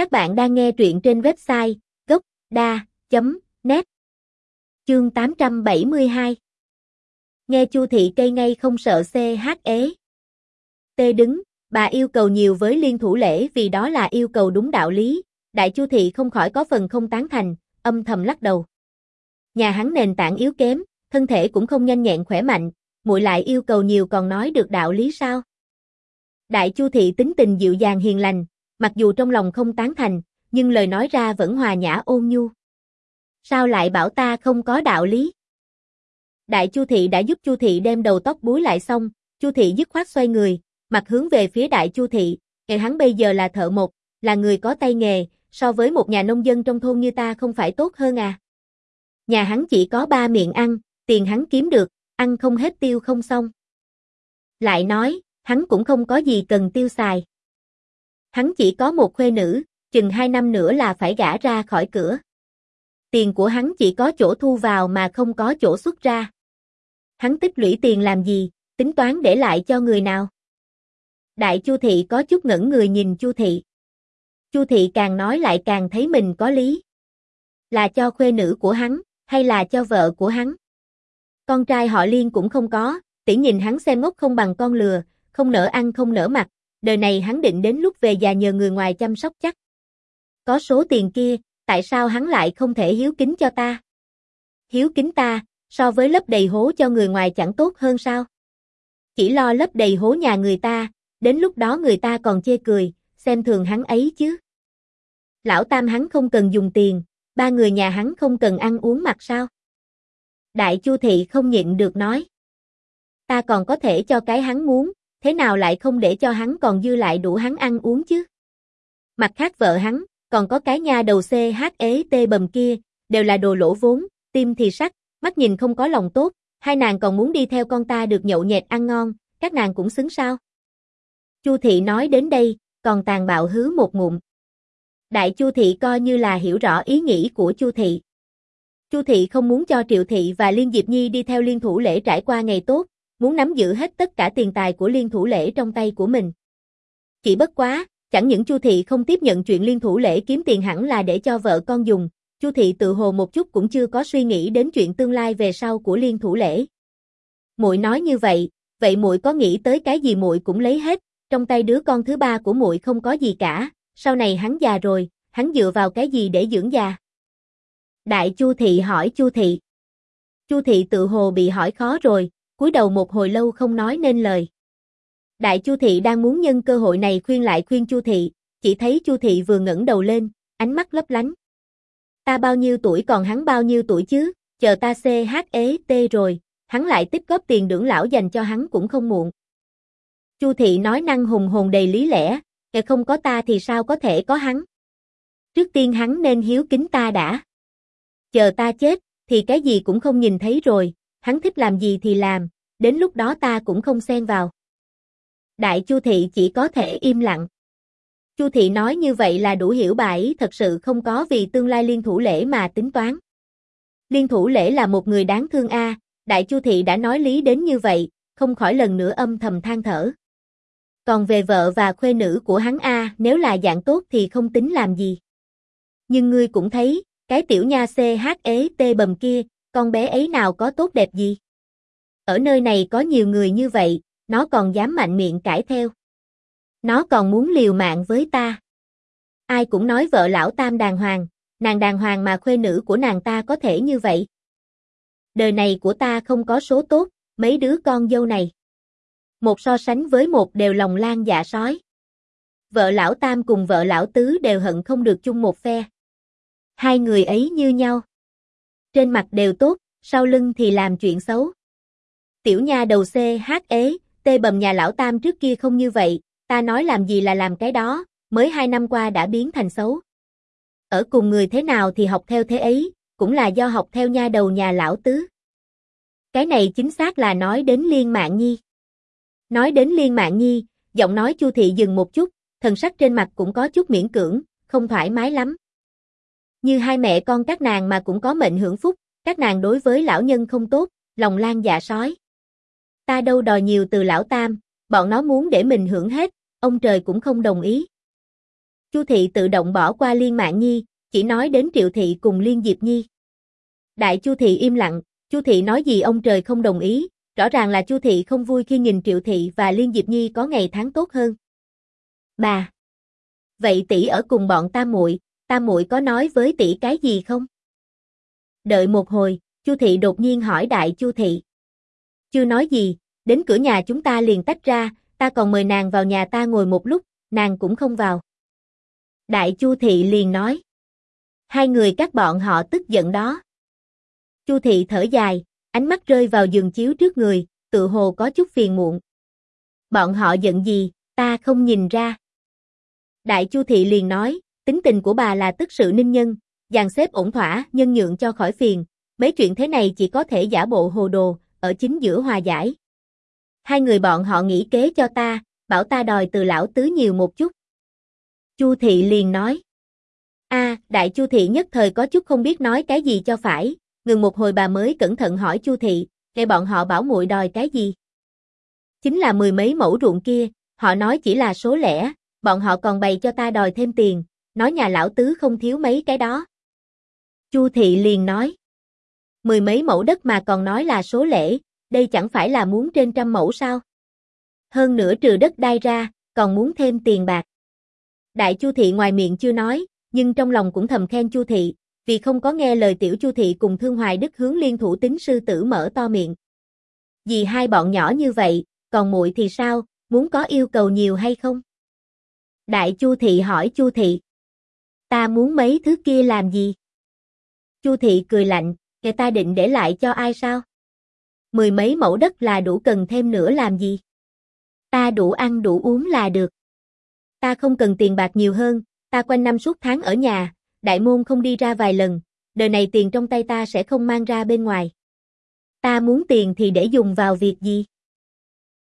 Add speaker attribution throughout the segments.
Speaker 1: Các bạn đang nghe truyện trên website gốc.da.net Chương 872 Nghe Chu thị cây ngay không sợ CH ế. T đứng, bà yêu cầu nhiều với liên thủ lễ vì đó là yêu cầu đúng đạo lý, đại Chu thị không khỏi có phần không tán thành, âm thầm lắc đầu. Nhà hắn nền tảng yếu kém, thân thể cũng không nhanh nhẹn khỏe mạnh, muội lại yêu cầu nhiều còn nói được đạo lý sao? Đại Chu thị tính tình dịu dàng hiền lành, mặc dù trong lòng không tán thành, nhưng lời nói ra vẫn hòa nhã ôn nhu. Sao lại bảo ta không có đạo lý? Đại Chu thị đã giúp Chu thị đem đầu tóc búi lại xong, Chu thị dứt khoát xoay người, mặt hướng về phía Đại Chu thị, "Ngài hắn bây giờ là thợ một, là người có tay nghề, so với một nhà nông dân trong thôn như ta không phải tốt hơn à?" Nhà hắn chỉ có ba miệng ăn, tiền hắn kiếm được, ăn không hết tiêu không xong. Lại nói, hắn cũng không có gì cần tiêu xài. Hắn chỉ có một khuê nữ, chừng hai năm nữa là phải gả ra khỏi cửa. Tiền của hắn chỉ có chỗ thu vào mà không có chỗ xuất ra. Hắn tích lũy tiền làm gì, tính toán để lại cho người nào? Đại Chu thị có chút ngẩn người nhìn Chu thị. Chu thị càng nói lại càng thấy mình có lý. Là cho khuê nữ của hắn, hay là cho vợ của hắn? Con trai họ Liên cũng không có, tỷ nhìn hắn xem ngốc không bằng con lừa, không nỡ ăn không nỡ mặc, đời này hắn định đến lúc về già nhờ người ngoài chăm sóc chắc. Có số tiền kia, tại sao hắn lại không thể hiếu kính cho ta? Hiếu kính ta, so với lấp đầy hố cho người ngoài chẳng tốt hơn sao? Chỉ lo lấp đầy hố nhà người ta, đến lúc đó người ta còn chê cười, xem thường hắn ấy chứ. Lão Tam hắn không cần dùng tiền, ba người nhà hắn không cần ăn uống mặc sao? Đại Chu Thị không nhịn được nói. Ta còn có thể cho cái hắn muốn, thế nào lại không để cho hắn còn dư lại đủ hắn ăn uống chứ? Mặt khác vợ hắn, còn có cái nha đầu C H T bầm kia, đều là đồ lỗ vốn, tim thì sắc, mắt nhìn không có lòng tốt, hai nàng còn muốn đi theo con ta được nhậu nhẹt ăn ngon, các nàng cũng xứng sao? Chu thị nói đến đây, còn tàn bạo hứ một ngụm. Đại Chu thị coi như là hiểu rõ ý nghĩ của Chu thị. Chu thị không muốn cho Triệu thị và Liên Diệp Nhi đi theo liên thủ lễ trải qua ngày tốt, muốn nắm giữ hết tất cả tiền tài của liên thủ lễ trong tay của mình. Chỉ bất quá, chẳng những Chu thị không tiếp nhận chuyện liên thủ lễ kiếm tiền hẳn là để cho vợ con dùng, Chu thị tự hồ một chút cũng chưa có suy nghĩ đến chuyện tương lai về sau của liên thủ lễ. Muội nói như vậy, vậy muội có nghĩ tới cái gì muội cũng lấy hết, trong tay đứa con thứ ba của muội không có gì cả, sau này hắn già rồi, hắn dựa vào cái gì để dưỡng già? Đại Chu thị hỏi Chu thị. Chu thị tự hồ bị hỏi khó rồi, cúi đầu một hồi lâu không nói nên lời. Đại Chu thị đang muốn nhân cơ hội này khuyên lại khuyên Chu thị, chỉ thấy Chu thị vừa ngẩng đầu lên, ánh mắt lấp lánh. Ta bao nhiêu tuổi còn hắn bao nhiêu tuổi chứ, chờ ta CHET T rồi, hắn lại tích góp tiền dưỡng lão dành cho hắn cũng không muộn. Chu thị nói năng hùng hồn đầy lý lẽ, kẻ không có ta thì sao có thể có hắn. Trước tiên hắn nên hiếu kính ta đã. Chờ ta chết, thì cái gì cũng không nhìn thấy rồi, hắn thích làm gì thì làm, đến lúc đó ta cũng không xen vào. Đại Chu thị chỉ có thể im lặng. Chu thị nói như vậy là đủ hiểu bà ấy thật sự không có vì tương lai liên thủ lễ mà tính toán. Liên thủ lễ là một người đáng thương a, Đại Chu thị đã nói lý đến như vậy, không khỏi lần nữa âm thầm than thở. Còn về vợ và khuê nữ của hắn a, nếu là dạng tốt thì không tính làm gì. Nhưng ngươi cũng thấy, cái tiểu nha CH T bầm kia, con bé ấy nào có tốt đẹp gì? Ở nơi này có nhiều người như vậy, nó còn dám mạnh miệng cãi theo. Nó còn muốn liều mạng với ta. Ai cũng nói vợ lão tam đàng hoàng, nàng đàng hoàng mà khuê nữ của nàng ta có thể như vậy. Đời này của ta không có số tốt, mấy đứa con dâu này. Một so sánh với một đều lòng lan dạ sói. Vợ lão tam cùng vợ lão tứ đều hận không được chung một phe. Hai người ấy như nhau. Trên mặt đều tốt, sau lưng thì làm chuyện xấu. Tiểu nha đầu C H ế, tê bầm nhà lão tam trước kia không như vậy, ta nói làm gì là làm cái đó, mới hai năm qua đã biến thành xấu. Ở cùng người thế nào thì học theo thế ấy, cũng là do học theo nha đầu nhà lão tứ. Cái này chính xác là nói đến Liên Mạng Nhi. Nói đến Liên Mạng Nhi, giọng nói Chu thị dừng một chút, thần sắc trên mặt cũng có chút miễn cưỡng, không thoải mái lắm. Như hai mẹ con các nàng mà cũng có mệnh hưởng phúc, các nàng đối với lão nhân không tốt, lòng lan dạ sói. Ta đâu đòi nhiều từ lão tam, bọn nó muốn để mình hưởng hết, ông trời cũng không đồng ý. Chu thị tự động bỏ qua Liên Mạn Nhi, chỉ nói đến Triệu thị cùng Liên Diệp Nhi. Đại Chu thị im lặng, Chu thị nói gì ông trời không đồng ý, rõ ràng là Chu thị không vui khi nhìn Triệu thị và Liên Diệp Nhi có ngày tháng tốt hơn. Bà. Vậy tỷ ở cùng bọn ta muội, ta muội có nói với tỷ cái gì không? Đợi một hồi, Chu thị đột nhiên hỏi Đại Chu thị. Chưa nói gì, đến cửa nhà chúng ta liền tách ra, ta còn mời nàng vào nhà ta ngồi một lúc, nàng cũng không vào. Đại Chu thị liền nói. Hai người các bọn họ tức giận đó. Chu thị thở dài, ánh mắt rơi vào giường chiếu trước người, tự hồ có chút phiền muộn. Bọn họ giận gì, ta không nhìn ra. Đại Chu thị liền nói, tính tình của bà là tức sự ninh nhân, dàn xếp ổn thỏa, nhân nhượng cho khỏi phiền, mấy chuyện thế này chỉ có thể giả bộ hồ đồ, ở chính giữa hòa giải. Hai người bọn họ nghĩ kế cho ta, bảo ta đòi từ lão tứ nhiều một chút. Chu thị liền nói. A, đại Chu thị nhất thời có chút không biết nói cái gì cho phải, ngừng một hồi bà mới cẩn thận hỏi Chu thị, nghe bọn họ bảo muội đòi cái gì? Chính là mười mấy mẫu ruộng kia, họ nói chỉ là số lẻ, bọn họ còn bày cho ta đòi thêm tiền, nói nhà lão tứ không thiếu mấy cái đó. Chu thị liền nói. Mười mấy mẫu đất mà còn nói là số lẻ, đây chẳng phải là muốn trên trăm mẫu sao? Hơn nữa trừ đất đai ra, còn muốn thêm tiền bạc. Đại Chu thị ngoài miệng chưa nói, nhưng trong lòng cũng thầm khen Chu thị, vì không có nghe lời tiểu Chu thị cùng Thương Hoài Đức hướng liên thủ tính sư tử mở to miệng. Vì hai bọn nhỏ như vậy, còn muội thì sao, muốn có yêu cầu nhiều hay không? Đại Chu thị hỏi Chu thị. Ta muốn mấy thứ kia làm gì? Chu thị cười lạnh, người ta định để lại cho ai sao? Mười mấy mẫu đất là đủ cần thêm nữa làm gì? Ta đủ ăn đủ uống là được. Ta không cần tiền bạc nhiều hơn, ta quanh năm suốt tháng ở nhà, đại môn không đi ra vài lần, đời này tiền trong tay ta sẽ không mang ra bên ngoài. Ta muốn tiền thì để dùng vào việc gì?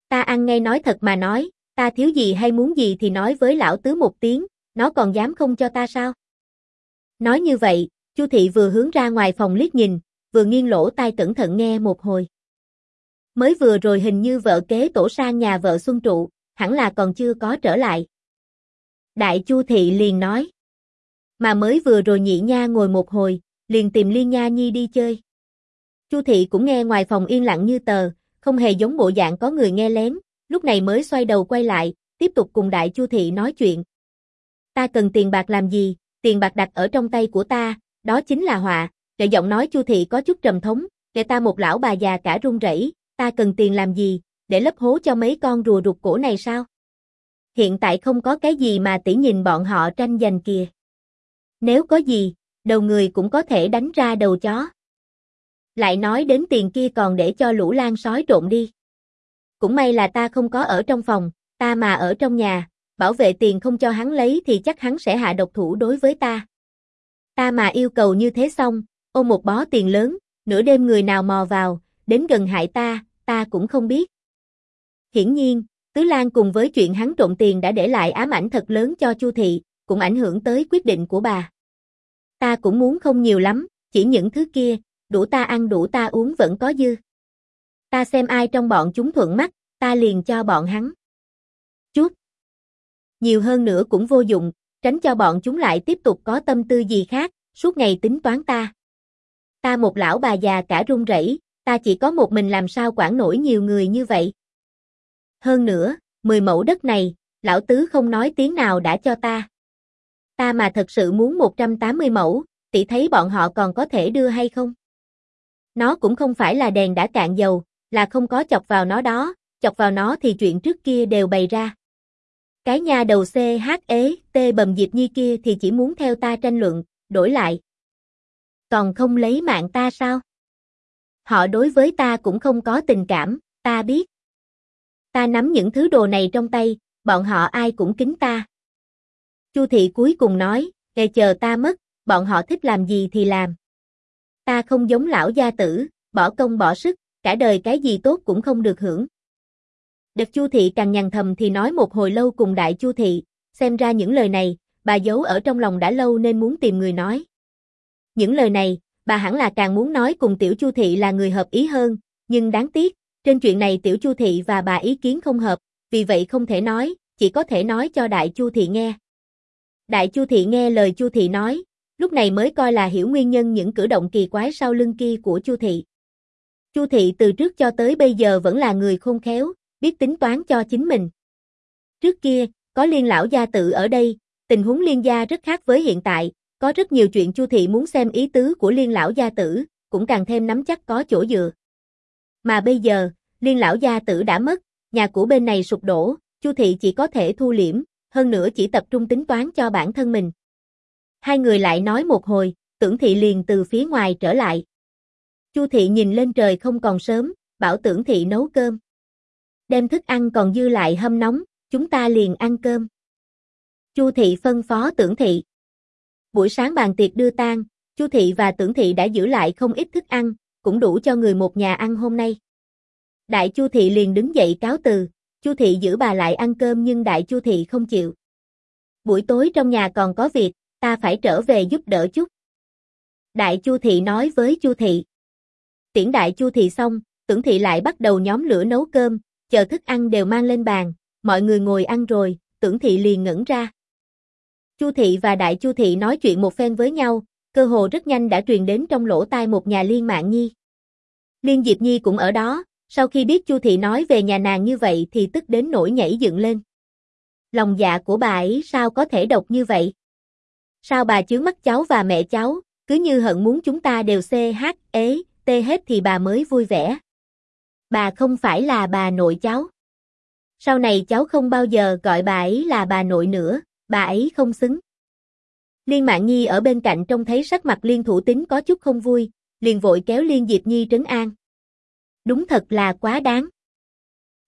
Speaker 1: Ta ăn ngay nói thật mà nói, ta thiếu gì hay muốn gì thì nói với lão tứ một tiếng, nó còn dám không cho ta sao? Nói như vậy, Chu thị vừa hướng ra ngoài phòng liếc nhìn, vừa nghiêng lỗ tai cẩn thận nghe một hồi. Mới vừa rồi hình như vợ kế tổ sang nhà vợ Xuân Trụ, hẳn là còn chưa có trở lại. Đại Chu thị liền nói. Mà mới vừa rồi nhị nha ngồi một hồi, liền tìm Liên Nha Nhi đi chơi. Chu thị cũng nghe ngoài phòng yên lặng như tờ, không hề giống bộ dạng có người nghe lén, lúc này mới xoay đầu quay lại, tiếp tục cùng Đại Chu thị nói chuyện. Ta cần tiền bạc làm gì, tiền bạc đặt ở trong tay của ta, đó chính là họa, để giọng nói Chu thị có chút trầm thống, để ta một lão bà già cả run rẩy, ta cần tiền làm gì, để lấp hố cho mấy con rùa rụt cổ này sao? Hiện tại không có cái gì mà tỷ nhìn bọn họ tranh giành kìa. Nếu có gì, đầu người cũng có thể đánh ra đầu chó. Lại nói đến tiền kia còn để cho lũ lan sói trộn đi. Cũng may là ta không có ở trong phòng, ta mà ở trong nhà, bảo vệ tiền không cho hắn lấy thì chắc hắn sẽ hạ độc thủ đối với ta. Ta mà yêu cầu như thế xong, ôm một bó tiền lớn, nửa đêm người nào mò vào, đến gần hại ta, ta cũng không biết. Hiển nhiên, Tứ Lan cùng với chuyện hắn trộm tiền đã để lại ám ảnh thật lớn cho Chu thị, cũng ảnh hưởng tới quyết định của bà. Ta cũng muốn không nhiều lắm, chỉ những thứ kia, đủ ta ăn đủ ta uống vẫn có dư. Ta xem ai trong bọn chúng thuận mắt, ta liền cho bọn hắn. Nhiều hơn nữa cũng vô dụng, tránh cho bọn chúng lại tiếp tục có tâm tư gì khác, suốt ngày tính toán ta. Ta một lão bà già cả run rẩy, ta chỉ có một mình làm sao quản nổi nhiều người như vậy. Hơn nữa, 10 mẫu đất này, lão tứ không nói tiếng nào đã cho ta. Ta mà thật sự muốn 180 mẫu, tỷ thấy bọn họ còn có thể đưa hay không? Nó cũng không phải là đèn đã cạn dầu, là không có chọc vào nó đó, chọc vào nó thì chuyện trước kia đều bày ra. Cái nhà đầu C H ế, T bầm dịp Nhi kia thì chỉ muốn theo ta tranh luận, đổi lại. Còn không lấy mạng ta sao? Họ đối với ta cũng không có tình cảm, ta biết. Ta nắm những thứ đồ này trong tay, bọn họ ai cũng kính ta. Chu thị cuối cùng nói, để chờ ta mất, bọn họ thích làm gì thì làm. Ta không giống lão gia tử, bỏ công bỏ sức, cả đời cái gì tốt cũng không được hưởng. Đợt Chu thị càng nhằn thầm thì nói một hồi lâu cùng đại Chu thị, xem ra những lời này, bà giấu ở trong lòng đã lâu nên muốn tìm người nói. Những lời này, bà hẳn là càng muốn nói cùng tiểu Chu thị là người hợp ý hơn, nhưng đáng tiếc, trên chuyện này tiểu Chu thị và bà ý kiến không hợp, vì vậy không thể nói, chỉ có thể nói cho đại Chu thị nghe. Đại Chu Thị nghe lời Chu Thị nói, lúc này mới coi là hiểu nguyên nhân những cử động kỳ quái sau lưng kia của Chu Thị. Chu Thị từ trước cho tới bây giờ vẫn là người khôn khéo, biết tính toán cho chính mình. Trước kia, có liên lão gia tự ở đây, tình huống liên gia rất khác với hiện tại, có rất nhiều chuyện Chu Thị muốn xem ý tứ của liên lão gia tử, cũng càng thêm nắm chắc có chỗ dựa. Mà bây giờ, liên lão gia tử đã mất, nhà của bên này sụp đổ, Chu Thị chỉ có thể thu liễm, hơn nữa chỉ tập trung tính toán cho bản thân mình. Hai người lại nói một hồi, tưởng thị liền từ phía ngoài trở lại. Chu Thị nhìn lên trời không còn sớm, bảo tưởng thị nấu cơm. Đem thức ăn còn dư lại hâm nóng, chúng ta liền ăn cơm. Chu Thị phân phó tưởng thị. Buổi sáng bàn tiệc đưa tang, Chu Thị và tưởng thị đã giữ lại không ít thức ăn, cũng đủ cho người một nhà ăn hôm nay. Đại Chu Thị liền đứng dậy cáo từ, Chu Thị giữ bà lại ăn cơm nhưng Đại Chu Thị không chịu. Buổi tối trong nhà còn có việc, ta phải trở về giúp đỡ chút. Đại Chu Thị nói với Chu Thị. Tiễn Đại Chu Thị xong, tưởng thị lại bắt đầu nhóm lửa nấu cơm, chờ thức ăn đều mang lên bàn, mọi người ngồi ăn rồi, tưởng thị liền ngẩn ra. Chu thị và đại chu thị nói chuyện một phen với nhau, cơ hồ rất nhanh đã truyền đến trong lỗ tai một nhà liên mạng nhi. Liên Diệp Nhi cũng ở đó, sau khi biết Chu thị nói về nhà nàng như vậy thì tức đến nổi nhảy dựng lên. Lòng dạ của bà ấy sao có thể độc như vậy? Sao bà chướng mắt cháu và mẹ cháu, cứ như hận muốn chúng ta đều CH, ế, tê hết thì bà mới vui vẻ. Bà không phải là bà nội cháu. Sau này cháu không bao giờ gọi bà ấy là bà nội nữa, bà ấy không xứng. Liên Mạn Nhi ở bên cạnh trông thấy sắc mặt Liên Thủ Tính có chút không vui, liền vội kéo Liên Diệp Nhi trấn an. Đúng thật là quá đáng.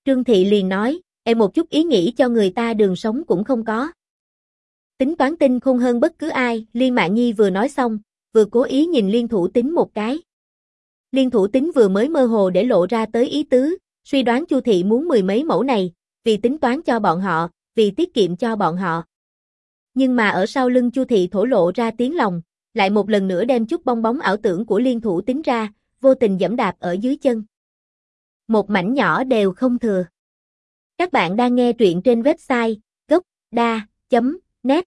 Speaker 1: Trương Thị liền nói, em một chút ý nghĩ cho người ta đường sống cũng không có. Tính toán tinh khôn hơn bất cứ ai, Liên Mạn Nhi vừa nói xong, vừa cố ý nhìn Liên Thủ Tính một cái. Liên Thủ Tính vừa mới mơ hồ để lộ ra tới ý tứ, suy đoán Chu Thị muốn mười mấy mẫu này, vì tính toán cho bọn họ, vì tiết kiệm cho bọn họ. Nhưng mà ở sau lưng Chu Thị thổ lộ ra tiếng lòng, lại một lần nữa đem chút bong bóng ảo tưởng của liên thủ tính ra, vô tình dẫm đạp ở dưới chân. Một mảnh nhỏ đều không thừa. Các bạn đang nghe truyện trên website gocda.net